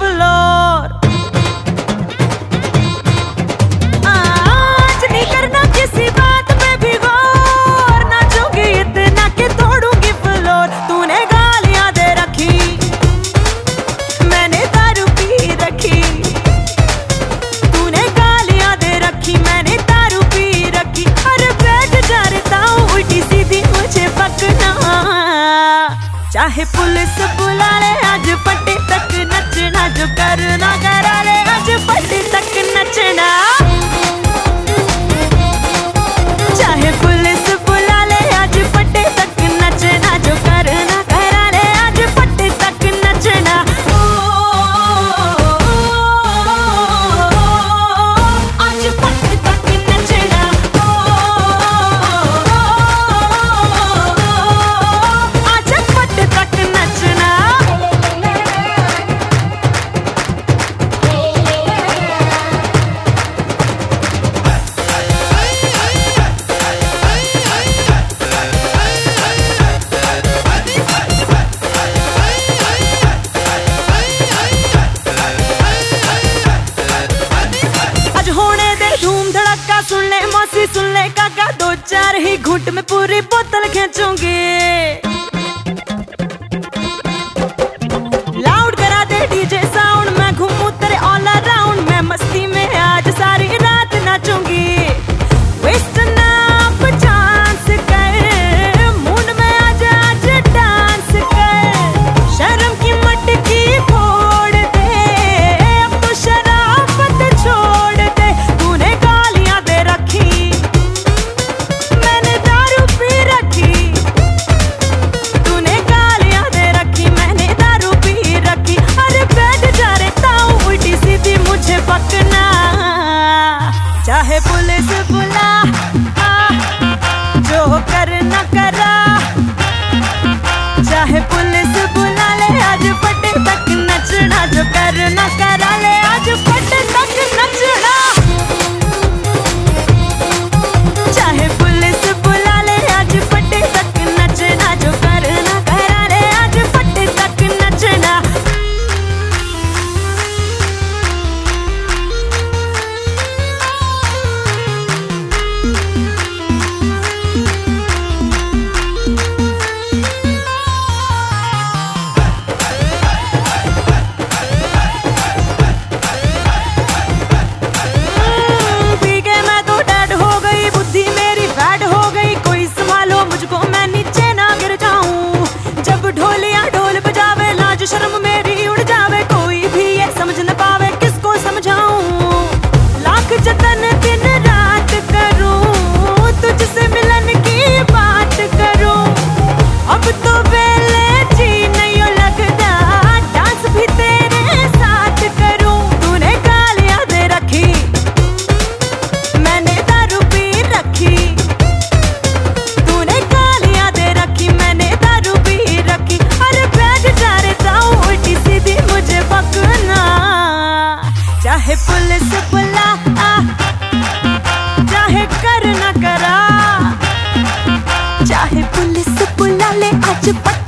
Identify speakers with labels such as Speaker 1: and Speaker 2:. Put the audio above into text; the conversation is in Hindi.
Speaker 1: Lord चाहे पुलिस बुला ले आज पटे तक नचना जो करना करा ले आज पटे तक नचना। धड़का सुन ले मौसी सुन ले काका दो चार ही घुट में पूरी बोतल खींचूँगी। चाहे पुलिस बुला? कर